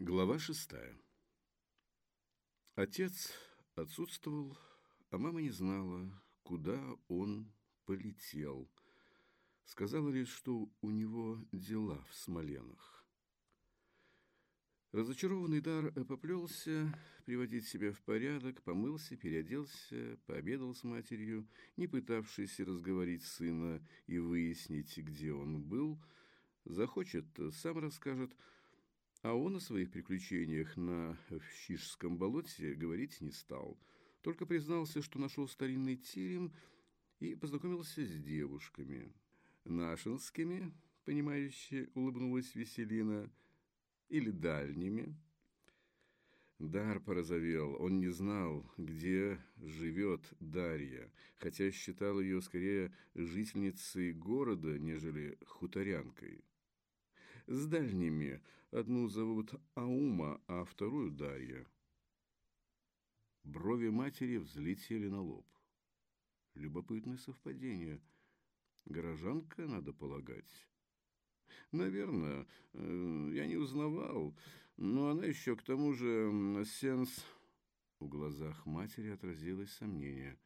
Глава шестая. Отец отсутствовал, а мама не знала, куда он полетел. Сказала лишь, что у него дела в Смоленах. Разочарованный дар поплелся приводить себя в порядок, помылся, переоделся, пообедал с матерью, не пытавшийся разговорить сына и выяснить, где он был. Захочет, сам расскажет – а он о своих приключениях на Щишском болоте говорить не стал, только признался, что нашел старинный терем и познакомился с девушками. Нашинскими, понимающе улыбнулась Веселина, или дальними. Дар порозовел, он не знал, где живет Дарья, хотя считал ее скорее жительницей города, нежели хуторянкой с дальними. Одну зовут Аума, а вторую Дарья. Брови матери взлетели на лоб. Любопытное совпадение. Горожанка, надо полагать. Наверное, э, я не узнавал, но она еще к тому же сенс... В глазах матери отразилось сомнение.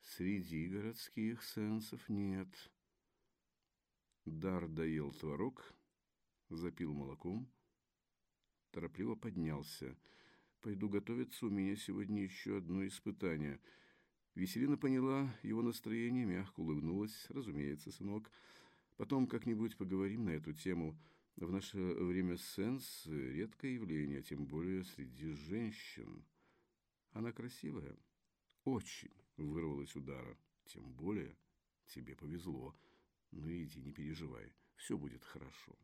Среди городских сенсов нет. Дар доел творог, запил молоком, торопливо поднялся. «Пойду готовиться, у меня сегодня еще одно испытание». Веселина поняла его настроение, мягко улыбнулась. «Разумеется, сынок. Потом как-нибудь поговорим на эту тему. В наше время сенс – редкое явление, тем более среди женщин. Она красивая?» «Очень», – вырвалась удара. «Тем более тебе повезло. Ну иди, не переживай, все будет хорошо».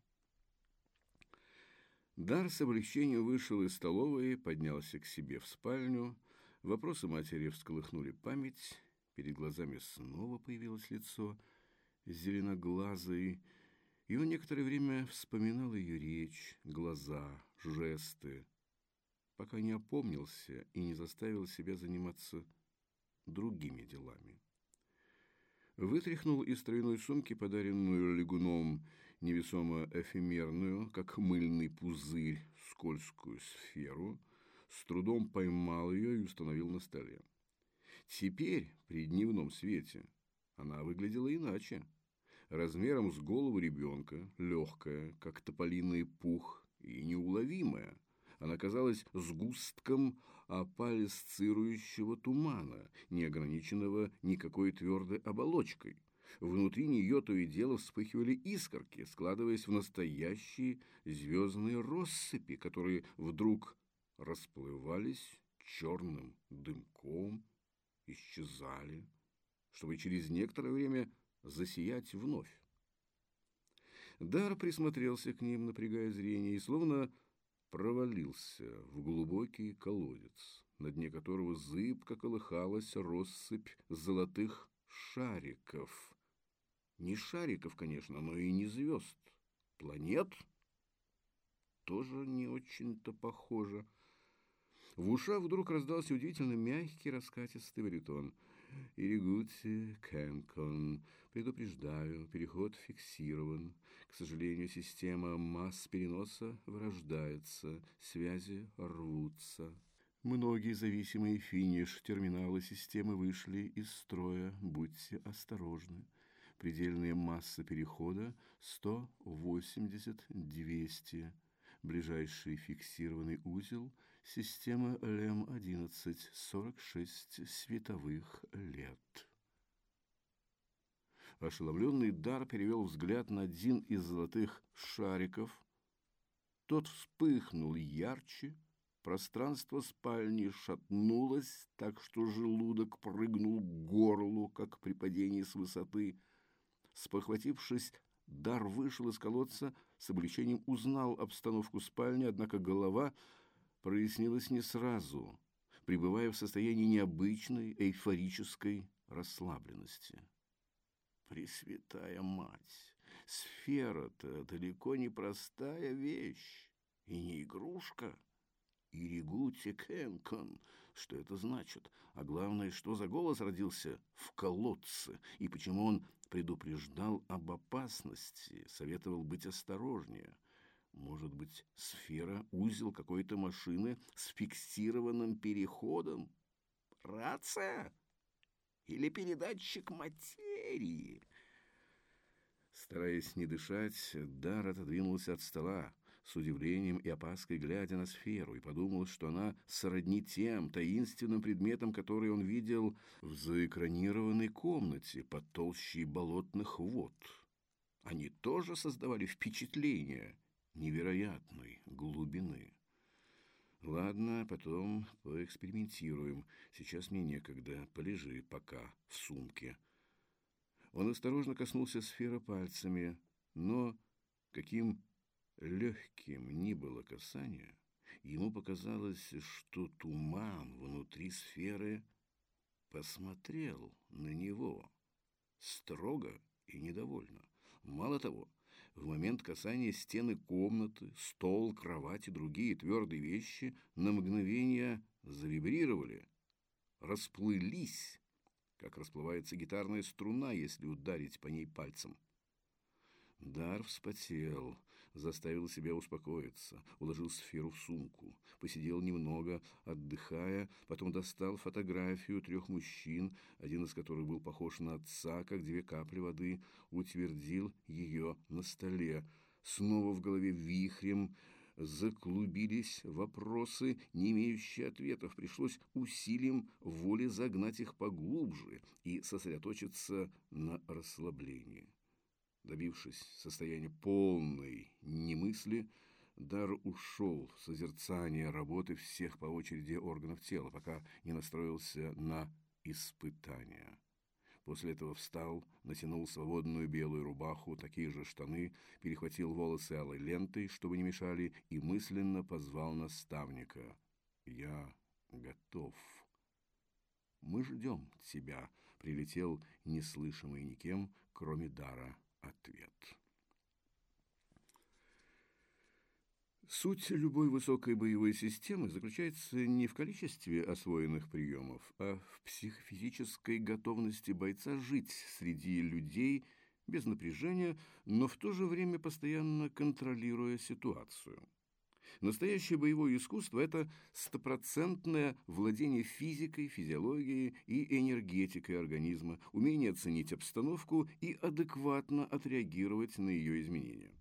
Дар с облегчением вышел из столовой, поднялся к себе в спальню. Вопросы матери всколыхнули память. Перед глазами снова появилось лицо зеленоглазой, и он некоторое время вспоминал ее речь, глаза, жесты, пока не опомнился и не заставил себя заниматься другими делами. Вытряхнул из тройной сумки, подаренную лягуном, невесомо эфемерную, как мыльный пузырь, скользкую сферу, с трудом поймал ее и установил на столе. Теперь, при дневном свете, она выглядела иначе. Размером с голову ребенка, легкая, как тополиный пух, и неуловимая. Она казалась сгустком опалесцирующего тумана, не ограниченного никакой твердой оболочкой – Внутри нее то и дело вспыхивали искорки, складываясь в настоящие звездные россыпи, которые вдруг расплывались черным дымком, исчезали, чтобы через некоторое время засиять вновь. Дар присмотрелся к ним, напрягая зрение, и словно провалился в глубокий колодец, на дне которого зыбко колыхалась россыпь золотых шариков, не шариков, конечно, но и не звезд. Планет тоже не очень-то похоже. В ушах вдруг раздался удивительно мягкий раскатистый баритон. «Иригути, Кэнкон, предупреждаю, переход фиксирован. К сожалению, система масс переноса вырождается, связи рвутся». Многие зависимые финиш терминалы системы вышли из строя. Будьте осторожны. Предельная масса перехода 180-200. Ближайший фиксированный узел – система ЛМ-11, 46 световых лет. Ошеломленный Дар перевел взгляд на один из золотых шариков. Тот вспыхнул ярче, пространство спальни шатнулось, так что желудок прыгнул к горлу, как при падении с высоты – Спохватившись, Дар вышел из колодца, с облегчением узнал обстановку спальни, однако голова прояснилась не сразу, пребывая в состоянии необычной эйфорической расслабленности. Пресвятая мать! Сфера-то далеко не простая вещь и не игрушка. Иригути Кенкон. Что это значит? А главное, что за голос родился в колодце? И почему он предупреждал об опасности, советовал быть осторожнее? Может быть, сфера – узел какой-то машины с фиксированным переходом? Рация? Или передатчик материи? Стараясь не дышать, Дар отодвинулся от стола, с удивлением и опаской глядя на сферу, и подумал, что она сродни тем таинственным предметам, которые он видел в заэкранированной комнате под толщей болотных вод. Они тоже создавали впечатление невероятной глубины. Ладно, потом поэкспериментируем. Сейчас мне некогда. Полежи пока в сумке. Он осторожно коснулся сферы пальцами, но каким легким ни было касание, ему показалось, что туман внутри сферы посмотрел на него строго и недовольно. Мало того, в момент касания стены комнаты, стол, кровать и другие твердые вещи на мгновение завибрировали, расплылись, как расплывается гитарная струна, если ударить по ней пальцем. Дар вспотел, заставил себя успокоиться, уложил сферу в сумку, посидел немного, отдыхая, потом достал фотографию трех мужчин, один из которых был похож на отца, как две капли воды, утвердил ее на столе. Снова в голове вихрем заклубились вопросы, не имеющие ответов. Пришлось усилием воли загнать их поглубже и сосредоточиться на расслаблении. Добившись состояния полной немысли, Дар ушел в созерцание работы всех по очереди органов тела, пока не настроился на испытания. После этого встал, натянул свободную белую рубаху, такие же штаны, перехватил волосы алой лентой, чтобы не мешали, и мысленно позвал наставника. «Я готов». «Мы ждем тебя», — прилетел неслышимый никем, кроме дара ответ. Суть любой высокой боевой системы заключается не в количестве освоенных приемов, а в психофизической готовности бойца жить среди людей без напряжения, но в то же время постоянно контролируя ситуацию. Настоящее боевое искусство – это стопроцентное владение физикой, физиологией и энергетикой организма, умение оценить обстановку и адекватно отреагировать на ее изменения.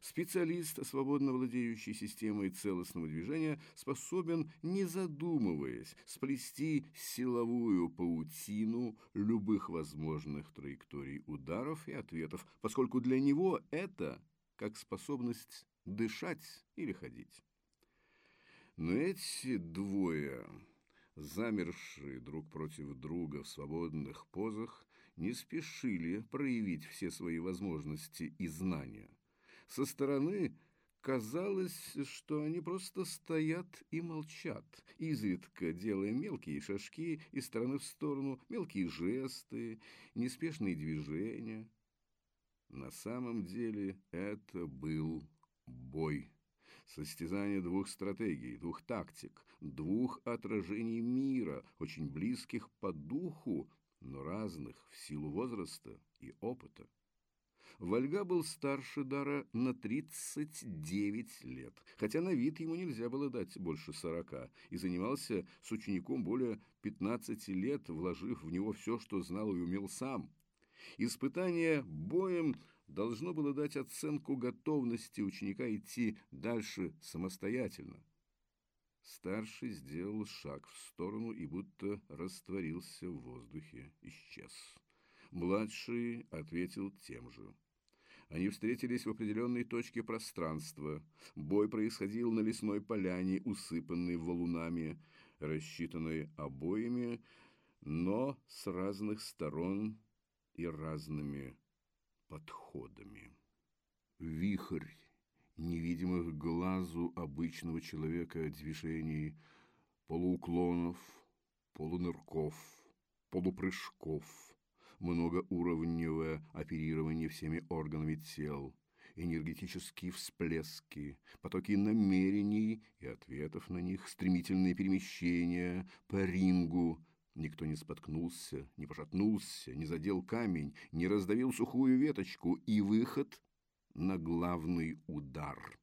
Специалист, свободно владеющий системой целостного движения, способен, не задумываясь, сплести силовую паутину любых возможных траекторий ударов и ответов, поскольку для него это как способность дышать или ходить. Но эти двое, замершие друг против друга в свободных позах, не спешили проявить все свои возможности и знания. Со стороны казалось, что они просто стоят и молчат, изредка делая мелкие шажки из стороны в сторону, мелкие жесты, неспешные движения. На самом деле это был бой. Состязание двух стратегий, двух тактик, двух отражений мира, очень близких по духу, но разных в силу возраста и опыта. Вольга был старше Дара на 39 лет, хотя на вид ему нельзя было дать больше 40, и занимался с учеником более 15 лет, вложив в него все, что знал и умел сам. Испытание боем должно было дать оценку готовности ученика идти дальше самостоятельно. Старший сделал шаг в сторону и будто растворился в воздухе, исчез. Младший ответил тем же. Они встретились в определенной точке пространства. Бой происходил на лесной поляне, усыпанной валунами, рассчитанной обоими, но с разных сторон и разными подходами. Вихрь невидимых глазу обычного человека движений, полууклонов, полунырков, полупрыжков, многоуровневое оперирование всеми органами тел, энергетические всплески, потоки намерений и ответов на них, стремительные перемещения по рингу, Никто не споткнулся, не пошатнулся, не задел камень, не раздавил сухую веточку и выход на главный удар.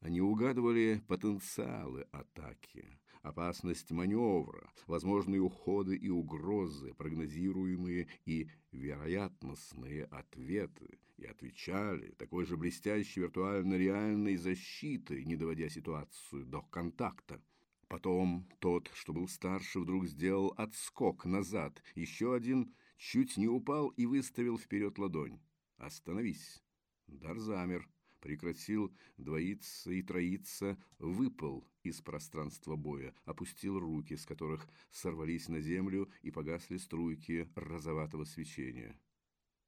Они угадывали потенциалы атаки, опасность маневра, возможные уходы и угрозы, прогнозируемые и вероятностные ответы, и отвечали такой же блестящей виртуально-реальной защитой, не доводя ситуацию до контакта. Потом тот, что был старше, вдруг сделал отскок назад, еще один чуть не упал и выставил вперед ладонь. «Остановись!» Дар замер прекратил двоиться и троиться, выпал из пространства боя, опустил руки, с которых сорвались на землю и погасли струйки розоватого свечения.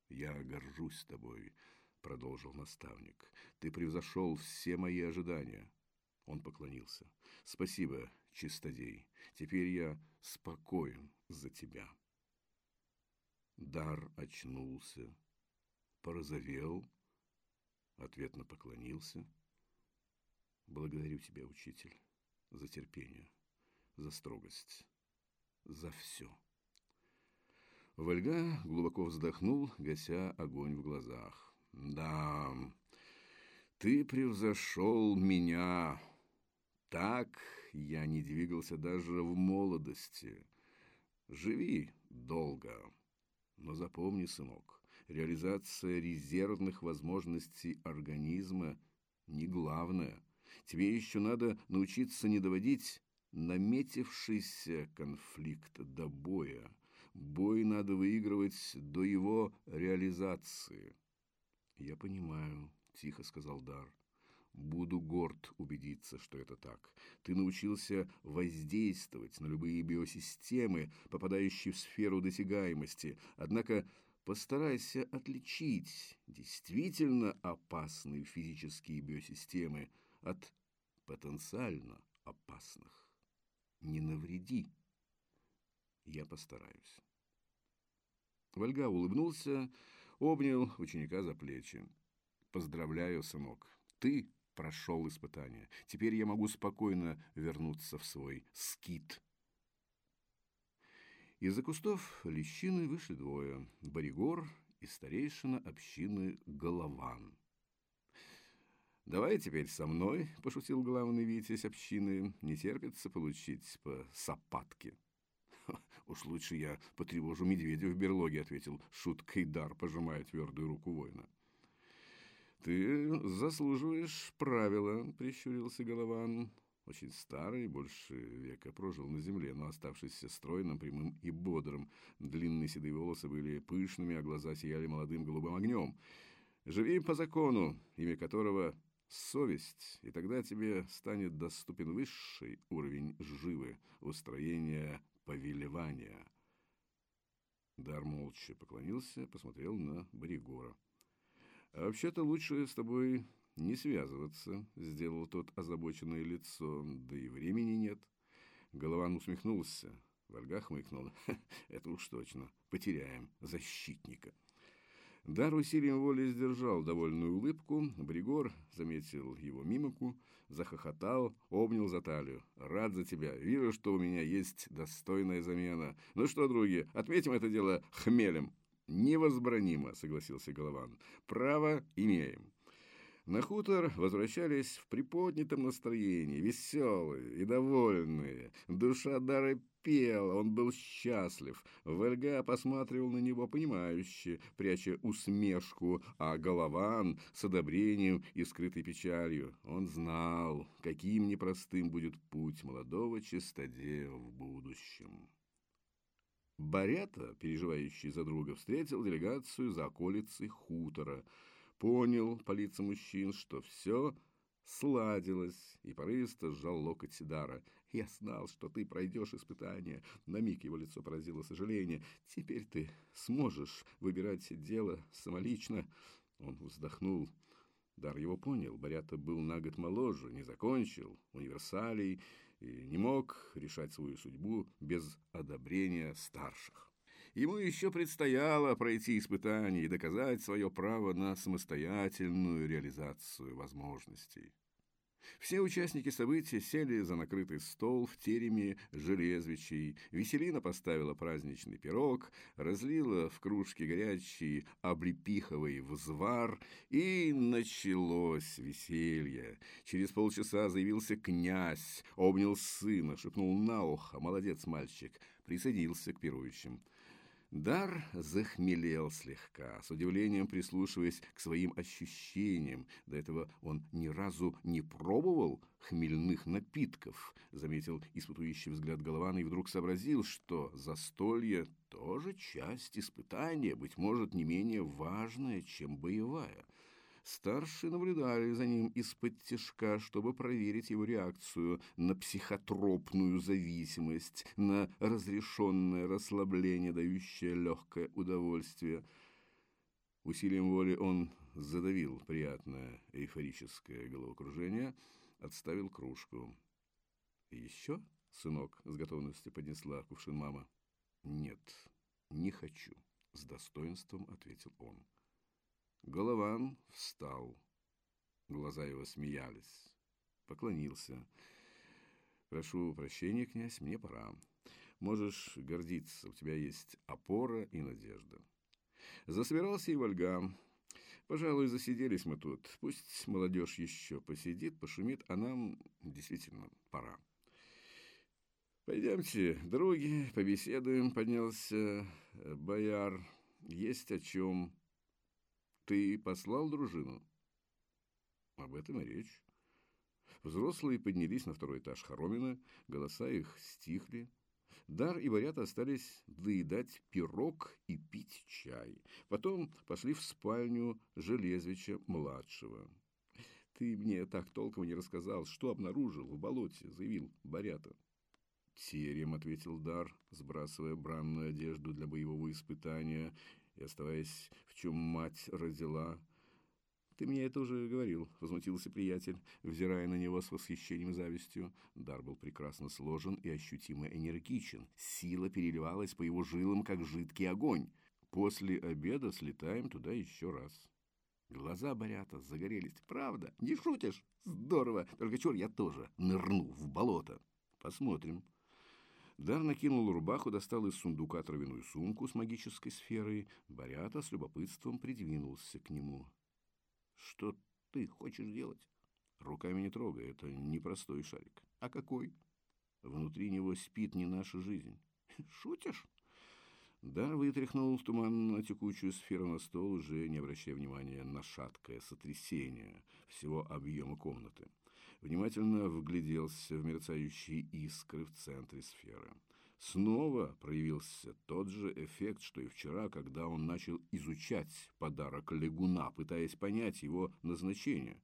«Я горжусь тобой», — продолжил наставник. «Ты превзошел все мои ожидания». Он поклонился. «Спасибо, чистодей. Теперь я спокоен за тебя». Дар очнулся, порозовел, Ответно поклонился. Благодарю тебя, учитель, за терпение, за строгость, за все. Вольга глубоко вздохнул, гася огонь в глазах. Да, ты превзошел меня. Так я не двигался даже в молодости. Живи долго. Но запомни, сынок, реализация резервных возможностей организма не главное. Тебе еще надо научиться не доводить наметившийся конфликт до боя. Бой надо выигрывать до его реализации. «Я понимаю», — тихо сказал Дар. Буду горд убедиться, что это так. Ты научился воздействовать на любые биосистемы, попадающие в сферу досягаемости. Однако Постарайся отличить действительно опасные физические биосистемы от потенциально опасных. Не навреди. Я постараюсь. Вольга улыбнулся, обнял ученика за плечи. «Поздравляю, сынок, ты прошел испытание. Теперь я могу спокойно вернуться в свой скит». Из-за кустов лещины вышли двое – Боригор и старейшина общины Голован. «Давай теперь со мной», – пошутил главный витязь общины, – «не терпится получить по сапатке». «Уж лучше я потревожу медведя в берлоге», – ответил шуткой дар, пожимая твердую руку воина. «Ты заслуживаешь правила», – прищурился Голован очень старый, больше века прожил на земле, но оставшийся стройным, прямым и бодрым. Длинные седые волосы были пышными, а глаза сияли молодым голубым огнем. Живи по закону, имя которого — совесть, и тогда тебе станет доступен высший уровень живы, устроения повелевания. Дар молча поклонился, посмотрел на Боригора. «А вообще-то лучше с тобой «Не связываться», — сделал тот озабоченное лицо, — «да и времени нет». Голован усмехнулся. Вольга хмыкнул. «Это уж точно. Потеряем защитника». Дар усилием воли сдержал довольную улыбку. Бригор заметил его мимику, захохотал, обнял за талию. «Рад за тебя. Вижу, что у меня есть достойная замена. Ну что, други, отметим это дело хмелем». «Невозбранимо», — согласился Голован. «Право имеем». На хутор возвращались в приподнятом настроении, веселые и довольные. Душа Дары пела, он был счастлив. Вельга посматривал на него понимающе, пряча усмешку, а Голован с одобрением и скрытой печалью. Он знал, каким непростым будет путь молодого чистодея в будущем. Барята, переживающий за друга, встретил делегацию за околицей хутора – понял по лицам мужчин, что все сладилось, и порывисто сжал локоть Сидара. «Я знал, что ты пройдешь испытание». На миг его лицо поразило сожаление. «Теперь ты сможешь выбирать дело самолично». Он вздохнул. Дар его понял. Борята был на год моложе, не закончил универсалий и не мог решать свою судьбу без одобрения старших. Ему еще предстояло пройти испытание и доказать свое право на самостоятельную реализацию возможностей. Все участники события сели за накрытый стол в тереме железвичей. Веселина поставила праздничный пирог, разлила в кружке горячий облепиховый взвар, и началось веселье. Через полчаса заявился князь, обнял сына, шепнул на ухо «Молодец, мальчик!» присоединился к пирующим. Дар захмелел слегка, с удивлением прислушиваясь к своим ощущениям. До этого он ни разу не пробовал хмельных напитков, заметил испытующий взгляд Голована и вдруг сообразил, что застолье тоже часть испытания, быть может, не менее важная, чем боевая. Старшие наблюдали за ним из-под тяжка, чтобы проверить его реакцию на психотропную зависимость, на разрешенное расслабление, дающее легкое удовольствие. Усилием воли он задавил приятное эйфорическое головокружение, отставил кружку. «Еще, сынок?» — с готовностью поднесла кувшин мама. «Нет, не хочу», — с достоинством ответил он. Голован встал. Глаза его смеялись. Поклонился. «Прошу прощения, князь, мне пора. Можешь гордиться, у тебя есть опора и надежда». Засобирался и Вольга. Пожалуй, засиделись мы тут. Пусть молодежь еще посидит, пошумит, а нам действительно пора. Пойдемте, други, побеседуем, поднялся бояр. Есть о чем ты послал дружину? Об этом и речь. Взрослые поднялись на второй этаж хоромина, голоса их стихли. Дар и Варят остались доедать пирог и пить чай. Потом пошли в спальню Железвича-младшего. «Ты мне так толком не рассказал, что обнаружил в болоте», — заявил Барята. «Терем», — ответил Дар, сбрасывая бранную одежду для боевого испытания и оставаясь, в чем мать родила. «Ты мне это уже говорил», — возмутился приятель, взирая на него с восхищением и завистью. Дар был прекрасно сложен и ощутимо энергичен. Сила переливалась по его жилам, как жидкий огонь. «После обеда слетаем туда еще раз». Глаза Борята загорелись. «Правда? Не шутишь? Здорово! Только чур, я тоже нырну в болото. Посмотрим». Дар накинул рубаху, достал из сундука травяную сумку с магической сферой. Борята с любопытством придвинулся к нему. «Что ты хочешь делать?» «Руками не трогай, это непростой шарик». «А какой?» «Внутри него спит не наша жизнь». «Шутишь?» Дар вытряхнул туманно текучую сферу на стол, уже не обращая внимания на шаткое сотрясение всего объема комнаты внимательно вгляделся в мерцающие искры в центре сферы. Снова проявился тот же эффект, что и вчера, когда он начал изучать подарок лягуна, пытаясь понять его назначение.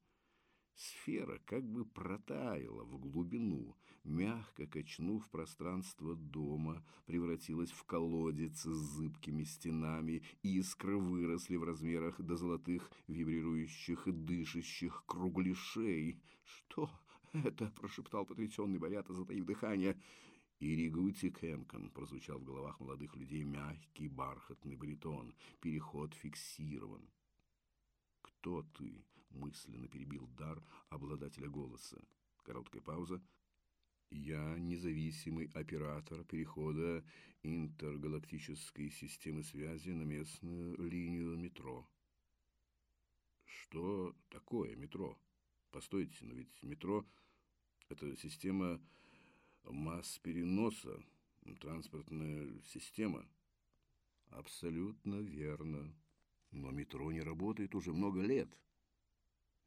Сфера как бы протаяла в глубину, мягко качнув пространство дома, превратилась в колодец с зыбкими стенами, искры выросли в размерах до золотых вибрирующих и дышащих кругляшей. «Что это?» – прошептал потрясенный Борята, затаив дыхание. «Иригути Кенкан», – прозвучал в головах молодых людей мягкий бархатный баритон. Переход фиксирован. «Кто ты?» – мысленно перебил дар обладателя голоса. Короткая пауза. «Я независимый оператор перехода интергалактической системы связи на местную линию метро». «Что такое метро?» Постойте, но ведь метро – это система масс переноса, транспортная система. Абсолютно верно. Но метро не работает уже много лет.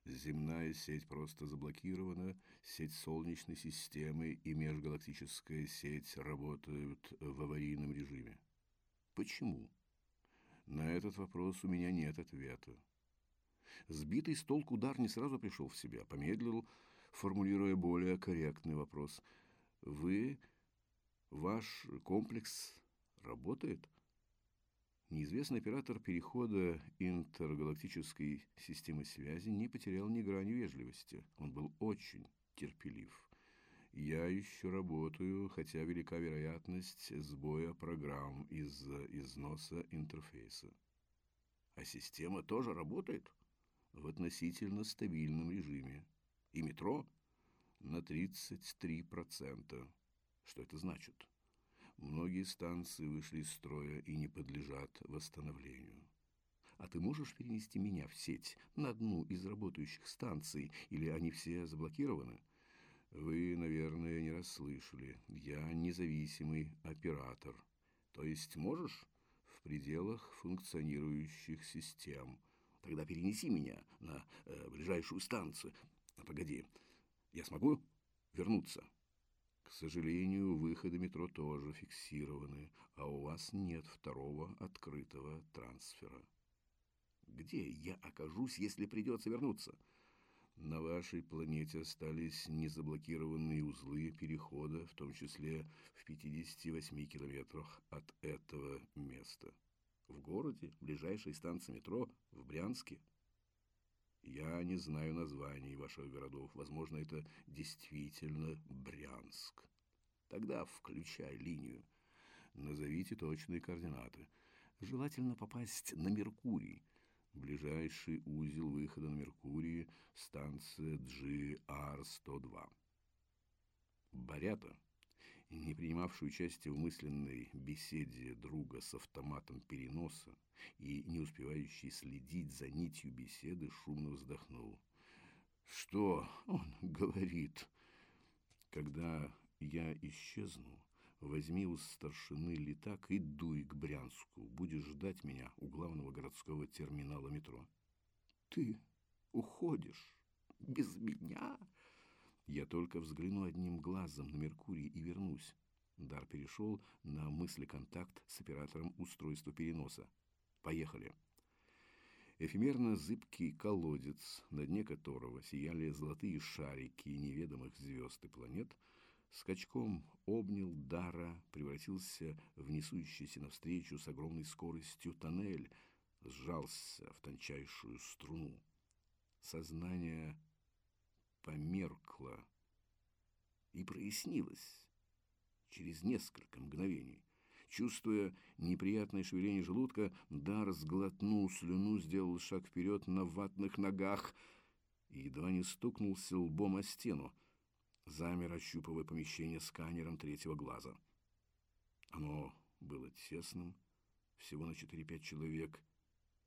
Земная сеть просто заблокирована, сеть Солнечной системы и межгалактическая сеть работают в аварийном режиме. Почему? На этот вопрос у меня нет ответа. Сбитый с толку удар не сразу пришел в себя, помедлил, формулируя более корректный вопрос. «Вы, ваш комплекс работает?» Неизвестный оператор перехода интергалактической системы связи не потерял ни грани вежливости. Он был очень терпелив. Я еще работаю, хотя велика вероятность сбоя программ из-за износа интерфейса. А система тоже работает? в относительно стабильном режиме. И метро на 33%. Что это значит? Многие станции вышли из строя и не подлежат восстановлению. А ты можешь перенести меня в сеть на одну из работающих станций, или они все заблокированы? Вы, наверное, не расслышали. Я независимый оператор. То есть можешь? В пределах функционирующих систем. Тогда перенеси меня на э, ближайшую станцию. А, погоди, я смогу вернуться? Сожалению, выходы метро тоже фиксированы, а у вас нет второго открытого трансфера. Где я окажусь, если придется вернуться? На вашей планете остались незаблокированные узлы перехода, в том числе в 58 километрах от этого места. В городе, ближайшей станции метро, в Брянске. Я не знаю названий ваших городов. Возможно, это действительно Брянск. Тогда включай линию. Назовите точные координаты. Желательно попасть на Меркурий. Ближайший узел выхода на Меркурии – станция GR-102. Барята, не принимавший участие в мысленной беседе друга с автоматом переноса и не успевающий следить за нитью беседы, шумно вздохнул. «Что он говорит?» «Когда я исчезну, Возьми у старшины летак и дуй к Брянску. Будешь ждать меня у главного городского терминала метро. Ты уходишь без меня? Я только взгляну одним глазом на Меркурий и вернусь. Дар перешел на мысли-контакт с оператором устройства переноса. Поехали. Эфемерно-зыбкий колодец, на дне которого сияли золотые шарики неведомых звезд и планет – скачком обнял Дара, превратился в несущийся навстречу с огромной скоростью тоннель, сжался в тончайшую струну. Сознание померкло и прояснилось через несколько мгновений. Чувствуя неприятное шевеление желудка, Дар сглотнул слюну, сделал шаг вперед на ватных ногах и едва не стукнулся лбом о стену замер, ощупывая помещение сканером третьего глаза. Оно было тесным, всего на 4-5 человек,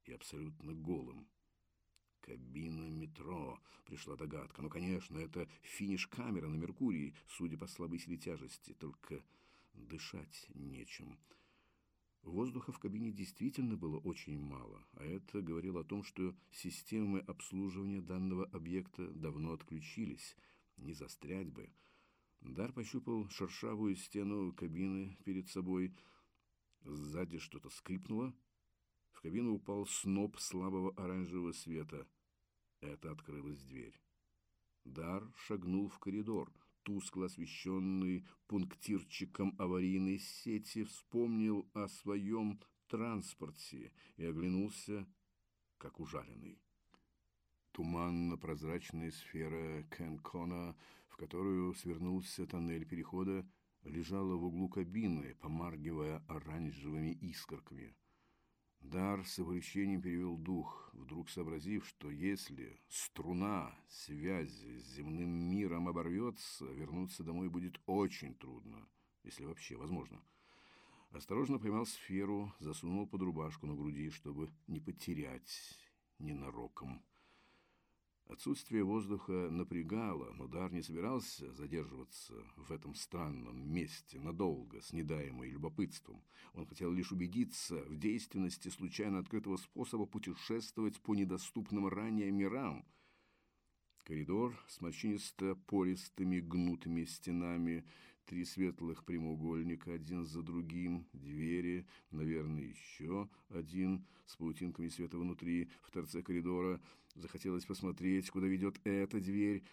и абсолютно голым. Кабина метро, пришла догадка. Ну, конечно, это финиш-камера на Меркурии, судя по слабой силе тяжести, только дышать нечем. Воздуха в кабине действительно было очень мало, а это говорило о том, что системы обслуживания данного объекта давно отключились – не застрять бы. Дар пощупал шершавую стену кабины перед собой. Сзади что-то скрипнуло. В кабину упал сноп слабого оранжевого света. Это открылась дверь. Дар шагнул в коридор, тускло освещенный пунктирчиком аварийной сети, вспомнил о своем транспорте и оглянулся, как ужаленный. Туманно-прозрачная сфера Кенкона, в которую свернулся тоннель перехода, лежала в углу кабины, помаргивая оранжевыми искорками. Дар с облегчением перевел дух, вдруг сообразив, что если струна связи с земным миром оборвется, вернуться домой будет очень трудно, если вообще возможно. Осторожно поймал сферу, засунул под рубашку на груди, чтобы не потерять ненароком. Отсутствие воздуха напрягало, но Дар не собирался задерживаться в этом странном месте надолго, с недаемой любопытством. Он хотел лишь убедиться в действенности случайно открытого способа путешествовать по недоступным ранее мирам. Коридор с морщинисто-пористыми гнутыми стенами, три светлых прямоугольника один за другим, двери, наверное, еще один с паутинками света внутри, в торце коридора – Захотелось посмотреть, куда ведет эта дверь.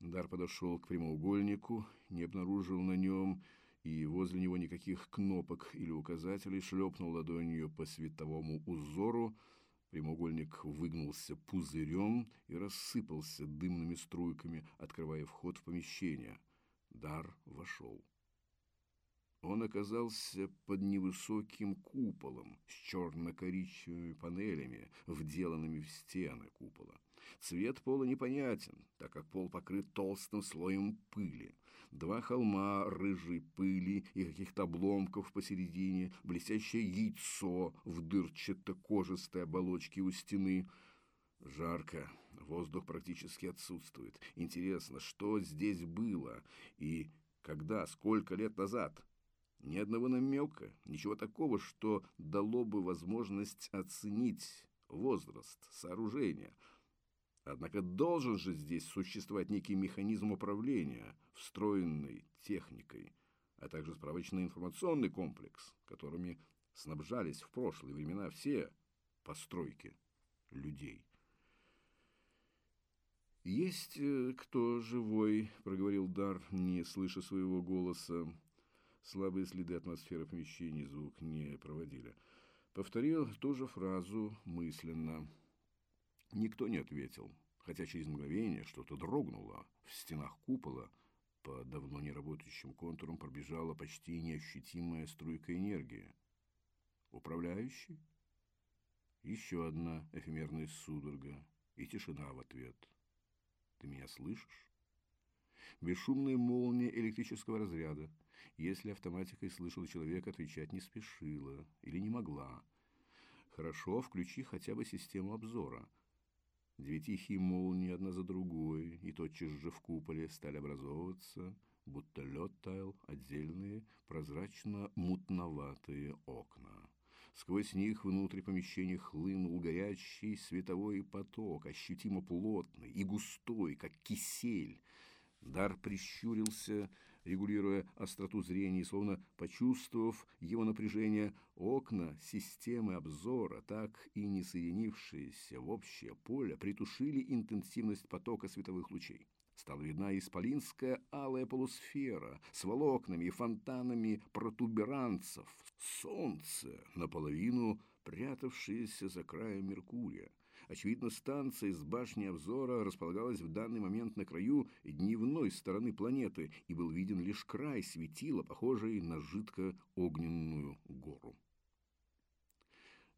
Дар подошел к прямоугольнику, не обнаружил на нем и возле него никаких кнопок или указателей, шлепнул ладонью по световому узору. Прямоугольник выгнулся пузырем и рассыпался дымными струйками, открывая вход в помещение. Дар вошел. Он оказался под невысоким куполом с черно-коричневыми панелями, вделанными в стены купола. Цвет пола непонятен, так как пол покрыт толстым слоем пыли. Два холма рыжей пыли и каких-то обломков посередине, блестящее яйцо в дырчато-кожистой оболочке у стены. Жарко, воздух практически отсутствует. Интересно, что здесь было и когда, сколько лет назад? Ни одного намека, ничего такого, что дало бы возможность оценить возраст сооружения – Однако должен же здесь существовать некий механизм управления, встроенный техникой, а также справочный информационный комплекс, которыми снабжались в прошлые времена все постройки людей. «Есть э, кто живой?» – проговорил Дар, не слыша своего голоса. Слабые следы атмосферы помещений звук не проводили. Повторил ту же фразу мысленно – Никто не ответил, хотя через мгновение что-то дрогнуло. В стенах купола по давно не работающим контурам пробежала почти неощутимая струйка энергии. Управляющий? Еще одна эфемерная судорога и тишина в ответ. Ты меня слышишь? Бесшумная молния электрического разряда. Если автоматикой слышал человек, отвечать не спешила или не могла. Хорошо, включи хотя бы систему обзора. Две тихие молнии одна за другой, и тотчас же в куполе стали образовываться, будто лед таял, отдельные прозрачно-мутноватые окна. Сквозь них внутрь помещения хлынул горячий световой поток, ощутимо плотный и густой, как кисель. Дар прищурился, регулируя остроту зрения, словно почувствовав его напряжение, окна системы обзора, так и не соединившиеся в общее поле, притушили интенсивность потока световых лучей. Стала видна исполинская алая полусфера с волокнами и фонтанами протуберанцев, солнце, наполовину прятавшееся за краем Меркурия. Очевидно, станция с башни обзора располагалась в данный момент на краю дневной стороны планеты, и был виден лишь край светила, похожий на жидко-огненную гору.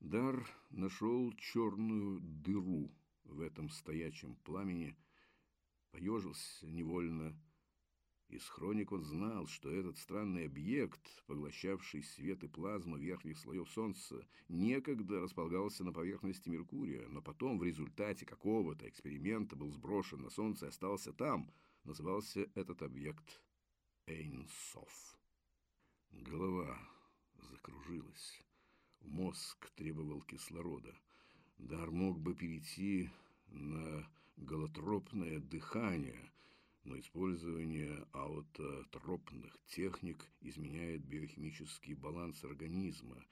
Дар нашел черную дыру в этом стоячем пламени, поежился невольно, из хроник он знал, что этот странный объект, поглощавший свет и плазму верхних слоев Солнца, некогда располагался на поверхности Меркурия, но потом в результате какого-то эксперимента был сброшен на Солнце и остался там. Назывался этот объект Эйнсоф. Голова закружилась. Мозг требовал кислорода. Дар мог бы перейти на голотропное дыхание – но использование аутотропных техник изменяет биохимический баланс организма,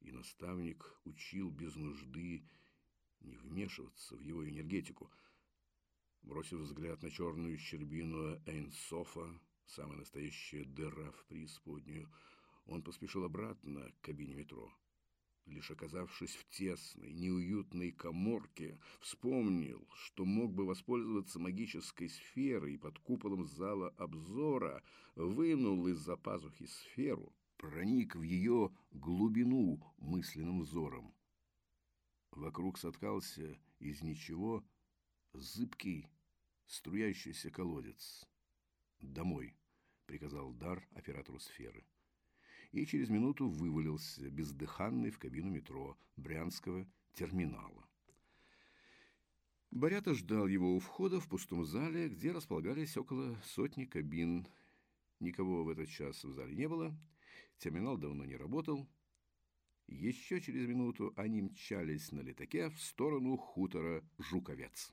и наставник учил без нужды не вмешиваться в его энергетику. Бросив взгляд на черную щербину Эйнсофа, самая настоящая дыра в преисподнюю, он поспешил обратно к кабине метро лишь оказавшись в тесной, неуютной коморке, вспомнил, что мог бы воспользоваться магической сферой и под куполом зала обзора вынул из-за пазухи сферу, проник в ее глубину мысленным взором. Вокруг соткался из ничего зыбкий, струящийся колодец. «Домой», — приказал Дар оператору сферы и через минуту вывалился бездыханный в кабину метро Брянского терминала. Борята ждал его у входа в пустом зале, где располагались около сотни кабин. Никого в этот час в зале не было, терминал давно не работал. Еще через минуту они мчались на летаке в сторону хутора Жуковец.